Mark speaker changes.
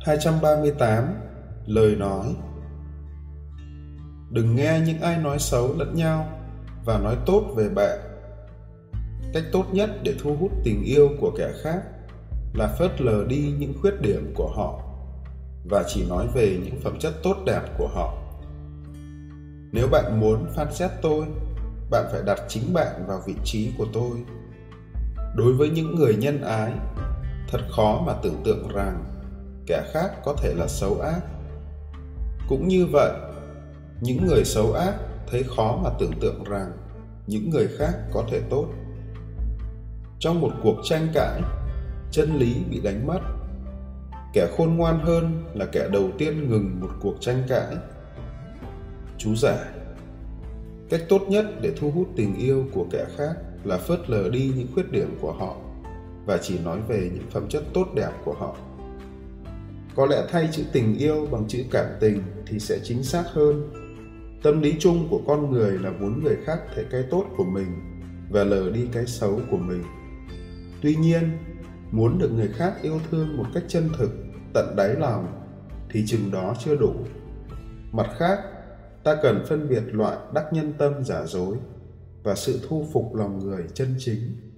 Speaker 1: 238 Lời nói Đừng nghe những ai nói xấu lẫn nhau và nói tốt về bạn. Cách tốt nhất để thu hút tình yêu của kẻ khác là phớt lờ đi những khuyết điểm của họ và chỉ nói về những phẩm chất tốt đẹp của họ. Nếu bạn muốn phán xét tôi, bạn phải đặt chính bạn vào vị trí của tôi. Đối với những người nhân ái, thật khó mà tưởng tượng rằng kẻ khác có thể là xấu ác. Cũng như vậy, những người xấu ác thấy khó mà tưởng tượng rằng những người khác có thể tốt. Trong một cuộc tranh cãi, chân lý bị đánh mất. Kẻ khôn ngoan hơn là kẻ đầu tiên ngừng một cuộc tranh cãi. Chú giải cách tốt nhất để thu hút tình yêu của kẻ khác là phớt lờ đi những khuyết điểm của họ và chỉ nói về những phẩm chất tốt đẹp của họ có lẽ thay chữ tình yêu bằng chữ cảm tình thì sẽ chính xác hơn. Tâm lý chung của con người là muốn người khác thấy cái tốt của mình và lờ đi cái xấu của mình. Tuy nhiên, muốn được người khác yêu thương một cách chân thực, tận đáy lòng thì chừng đó chưa đủ. Mặt khác, ta cần phân biệt loại đắc nhân tâm giả dối và sự thu phục lòng người chân chính.